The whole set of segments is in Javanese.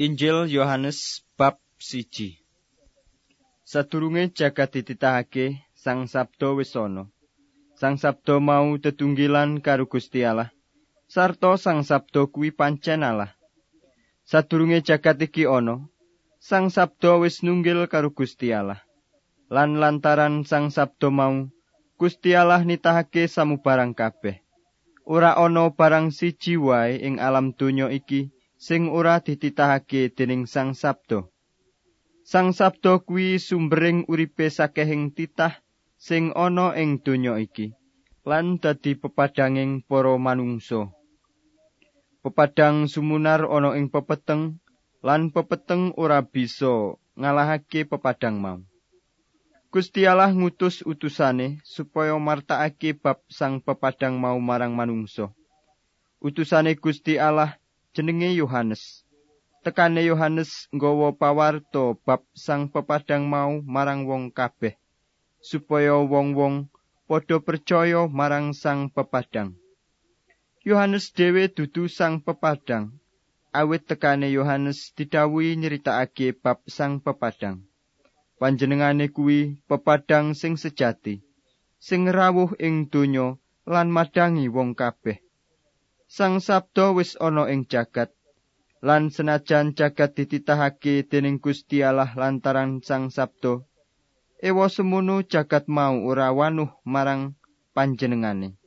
Injil Yohanes bab siji Sadurunge jagat dititahake Sang Sabdo wis ana. Sang Sabdo mau tetunggilan karo Gusti Allah. Sarto Sang Sabdo kuwi pancen Allah. Sadurunge jagat iki ana, Sang Sabdo wis nunggil karo Gusti Allah. Lan lantaran Sang Sabdo mau, Gusti Allah nitahake samubarang kabeh. Ora ana barang siji wae ing alam donya iki sing ora dititahake dening Sang Sabdo. Sang Sabdo kuwi sumbering uripe sakehing titah sing ana ing donya iki lan dadi pepadanging para manungsa. Pepadang sumunar ana ing pepeteng lan pepeteng ora bisa ngalahake pepadang mau. Gusti Allah ngutus utusane supaya martakake bab sang pepadang mau marang manungsa. Utusane Gusti Allah jenenge Yohanes. Tekane Yohanes nggawa pawarto bab sang pepadang mau marang wong kabeh supaya wong-wong padha percaya marang sang pepadang. Yohanes dhewe dudu sang pepadang. Awit tekane Yohanes didhawuhi nyeritakake bab sang pepadang. Panjenengane kuwi pepadang sing sejati, sing rawuh ing donya lan madangi wong kabeh. Sang Sabdo wis ana ing jagat lan senajan jagat dititahake dening Gusti Allah lantaran Sang Sabdo ewa semono jagat mau ora wanuh marang panjenengane.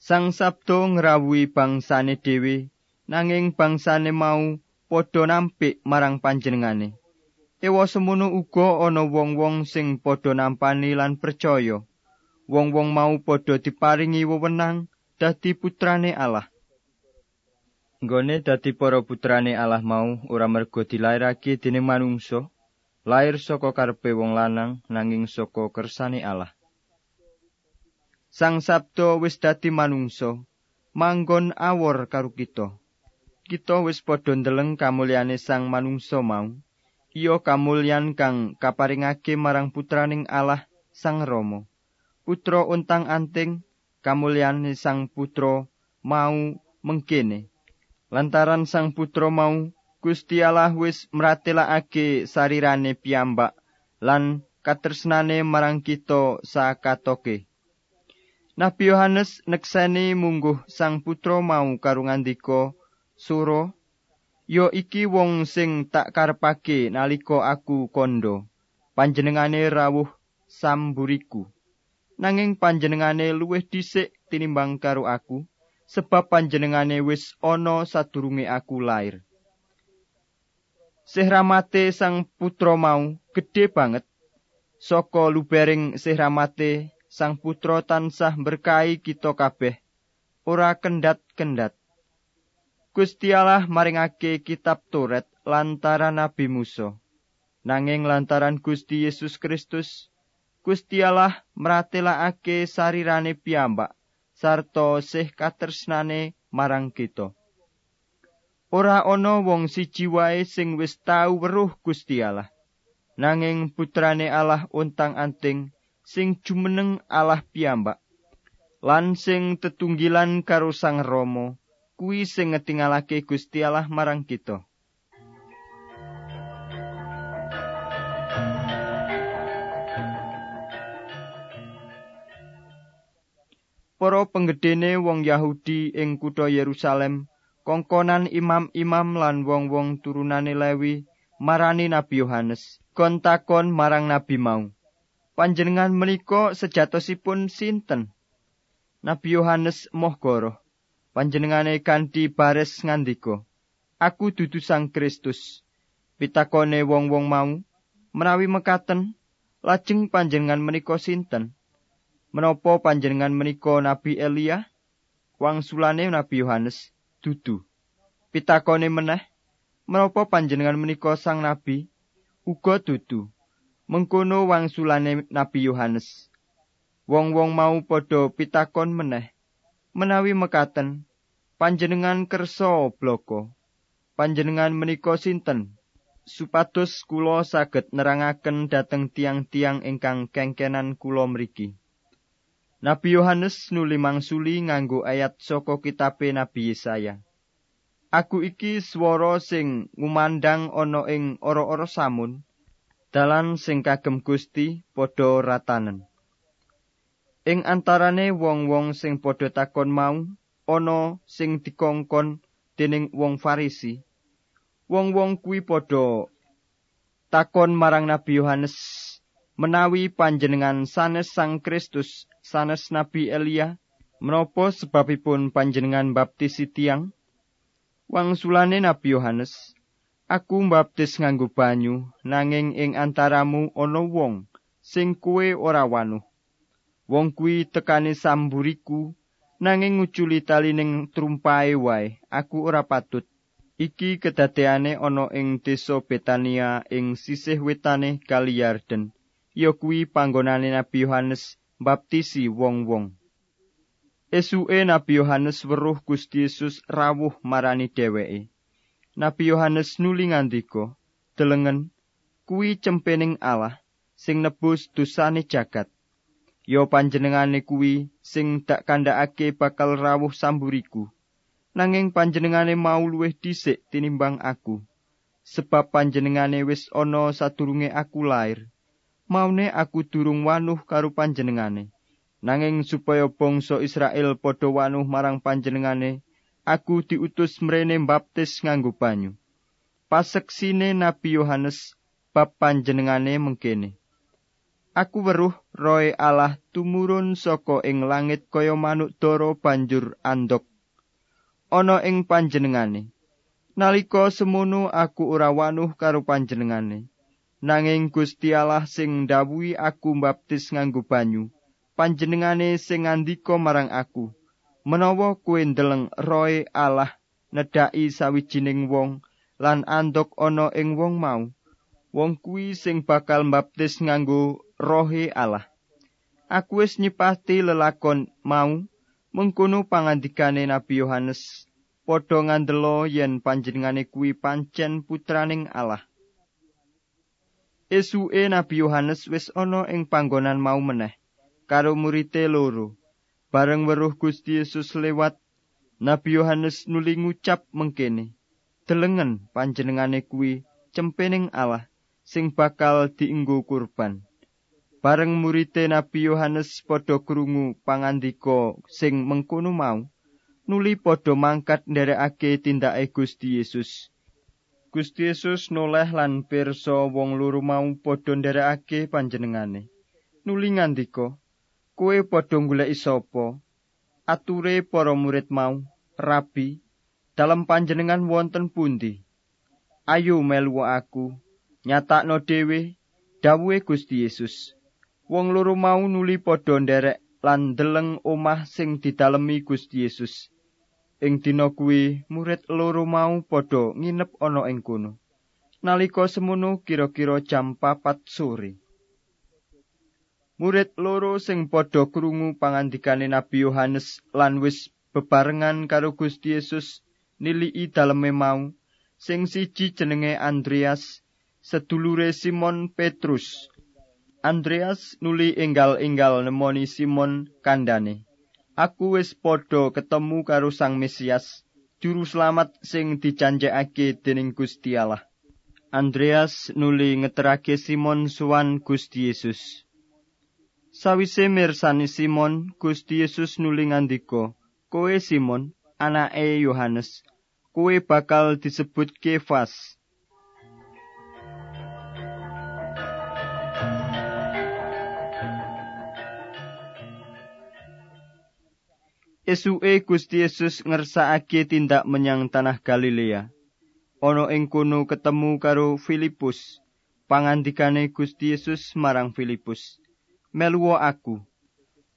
Sang Sabdo ngrawuhi bangsane dhewe nanging bangsane mau padha nampik marang panjenengane. Ewa semono uga ana wong-wong sing padha nampani lan percaya. Wong-wong mau padha diparingi wewenang dadi putrane Allah. Nggone dadi para putrane Allah mau ora mergo dilairake dening manungsa, lair saka karepe wong lanang nanging saka kersane Allah. Sang Sabdo wis dadi manungsa, manggon awor karo kita. Kita wis padha ndeleng kamulyane sang manungsa mau. Iya kamulyan kang kaparingake marang putraning Allah Sang Rama. Putra untang-anting kamulyane sang putra mau mengkene. Lantaran sang putra mau Gusti Allah wis mratelakake sarirane piyambak lan katresnane marang kita sakatoke. Nabi Yohanes nekseni mungguh sang putra mau karo ngandika suro yo iki wong sing tak karepake nalika aku kondo. Panjenengane rawuh samburiku nanging panjenengane luwih dhisik tinimbang karo aku sebab panjenengane wis ana sadurunge aku lair Sehramate sang putra mau gedhe banget saka lubering sehramate sang putra tansah berkahi kita kabeh ora kendat-kendat. Gusti Allah maringake kitab Toret lantaran Nabi Musa. Nanging lantaran Gusti Yesus Kristus Gusti Allah mratelakake sarirane piyambak sarta sih katresnane marang kita. Ora ana wong siji wae sing wis tau weruh Gusti. Nanging putrane Allah untang-anting sing jumeneng Allah piyambak lan sing tetunggilan karo Sang Rama kuwi sing ngetingalake Gusti Allah marang kita. Para penggedene wong Yahudi ing kutha Yerusalem kongkonan imam-imam lan wong-wong turunane Lewi marani Nabi Yohanes kontakon marang nabi mau. Panjenengan menika sejatosipun sinten? Nabi Yohanes moh goro panjenengane kanthi bares ngandika aku dudu Sang Kristus pitakone wong-wong mau menawi mekaten lajeng panjenengan menika sinten menapa panjenengan menika Nabi Elia? Wangsulane Nabi Yohanes dudu. Pitakone meneh, menapa panjenengan menika sang nabi? Uga dudu. Mengkono wangsulane Nabi Yohanes. Wong-wong mau padha pitakon meneh. Menawi mekaten, panjenengan kersa bloko. Panjenengan menika sinten? Supados kula saged nerangaken dhateng tiang-tiang ingkang kengkenan kula mriki. Nabi Yohanes nuli mangsuli nganggo ayat saka kitabe Nabi Yesaya. Aku iki swara sing ngumandang ana ing ora-ora samun, dalan sing kagem Gusti padha ratanen. Ing antarane wong-wong sing padha takon mau, ana sing dikongkon dening wong Farisi. Wong-wong kuwi padha takon marang Nabi Yohanes menawi panjenengan sanes Sang Kristus, sanes Nabi Elia, menapa sebabipun panjenengan baptisi tiang? Wangsulane Nabi Yohanes, aku mbaptis nganggo banyu, nanging ing antaramu ana wong sing kuwe ora wanuh. Wong kuwi tekani samburiku, nanging nguculi tali ning trumpae wae, aku ora patut. Iki kedadeane ana ing desa Betania ing sisih wetane Kali Yarden. Ya kuwi panggonane Nabi Yohanes mbaptisi wong-wong. Esuke Nabi Yohanes weruh Gusti Yesus rawuh marani dheweke. Nabi Yohanes nuli ngandika, "Delengen, kuwi cempening Allah sing nebus dosane jagat. Yo panjenengane kuwi sing dak kandhakake bakal rawuh samburiku. Nanging panjenengane mau luwih dhisik tinimbang aku, sebab panjenengane wis ana sadurunge aku lair. Maune aku durung wanuh karo panjenengane." Nanging supaya bangsa Israel padha wanuh marang panjenengane, aku diutus mrene baptis nganggo banyu. Paseksine Nabi Yohanes bab panjenengane mengkene. Aku weruh roe Allah tumurun saka ing langit kaya manuk dara banjur andok. Ana ing panjenengane. Nalika semono aku ora wanuh karo panjenengane. Nanging Gusti Allah sing ndawuhi aku baptis nganggo banyu. panjenengane sing ngandika marang aku menawa kowe ndeleng roe Allah nedhaki sawijining wong lan andok ana ing wong mau wong kuwi sing bakal mbaptis nganggo rohe Allah aku wis nyipati lelakon mau mengkono pangandikane Nabi Yohanes padha ngandelo yen panjenengane kuwi pancen putraning Allah Esuke Nabi Yohanes wis ana ing panggonan mau meneh karo murite loro. Bareng weruh Gusti Yesus lewat, Nabi Yohanes nuli ngucap mengkene, Delengen panjenengane kuwi cempening Allah sing bakal dienggo kurban. Bareng murite Nabi Yohanes padha krungu pangandika sing mengkono mau, nuli padha mangkat nderekake tindake Gusti Yesus. Gusti Yesus noleh lan pirsa wong loro mau padha nderekake panjenengane. Nuli ngandika, kowe padha golek sapa? Ature para murid mau rabi dalam panjenengan wonten pundi? Ayo melu aku nyatakno dhewe dawuhe Gusti Yesus. Wong loro mau nuli padha nderek lan deleng omah sing didalemi Gusti Yesus ing dina kuwi murid loro mau padha nginep ana ing kono. Nalika semono kira-kira jam papat sore. Murid loro sing padha krungu pangandikane Nabi Yohanes lan wis bebarengan karo Gusti Yesus nilii daleme mau sing siji jenenge Andreas sedulure Simon Petrus. Andreas nuli enggal-enggal nemoni Simon kandhane Aku wis padha ketemu karo Sang Mesias juru slamet sing dijanjekake dening Gusti Allah Andreas nuli ngeterake Simon suwan Gusti Yesus Sawise mirsani Simon, Gusti Yesus nuli ngandika, "Kowe Simon, anake Yohanes, kowe bakal disebut Kefas." Esuke Gusti Yesus ngersakake tindak menyang tanah Galilea. Ana ing kono ketemu karo Filipus. Pangandikane Gusti Yesus marang Filipus. meluwo aku.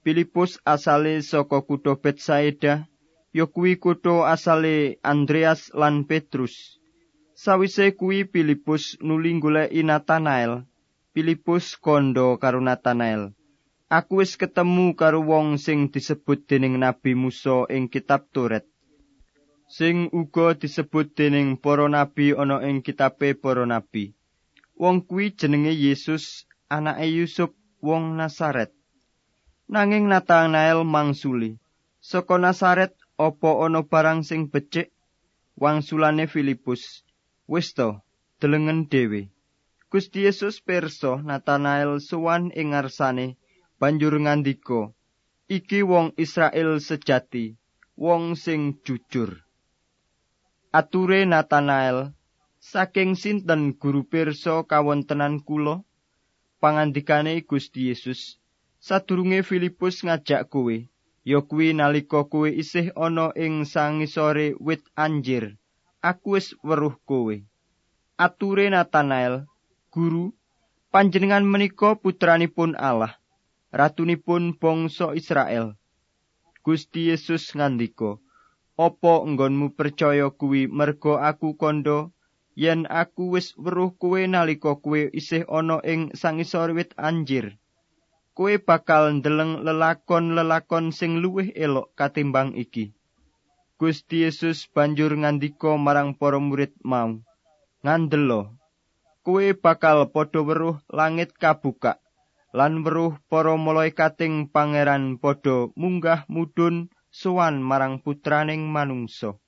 Filipus asale saka kutha Betsaida, ya kuwi kutha asale Andreas lan Petrus. Sawise kuwi Filipus nuli goleki Natanael. Filipus kondo karo Natanael. Aku wis ketemu karo wong sing disebut dening Nabi Musa ing kitab Toret. Sing uga disebut dening para nabi ana ing kitabe para nabi. Wong kuwi jenenge Yesus, anake Yusuf wong Nasaret. Nanging Nathanael mangsuli, saka Nasaret apa ana barang sing becik? wangsulane Filipus, "Wis to, delengen dhewe." Gusti Yesus pirsa Natanael sowan ing ngarsane banjur ngandika, "Iki wong Israel sejati, wong sing jujur." Ature Natanael, "Saking sinten guru pirsa kawontenan kula?" Pangandikane Gusti Yesus, "Sadurunge Filipus ngajak kowe, ya kuwi nalika kowe isih ana ing sangisore wit anjir, aku wis weruh kowe." Ature Natanael, Guru, panjenengan menika putranipun Allah, ratunipun bangsa Israel. Gusti Yesus ngandika, "Apa enggonmu percaya kuwi merga aku kandha yen aku wis weruh kowe nalika kowe isih ana ing sangisor wit anjir? Kowe bakal ndeleng lelakon-lelakon sing luwih elok katimbang iki." Gusti Yesus banjur ngandika marang para murid mau, "Ngandelo, kowe bakal padha weruh langit kabukak lan weruh para malaikating pangeran padha munggah mudhun sowan marang putraning manungsa.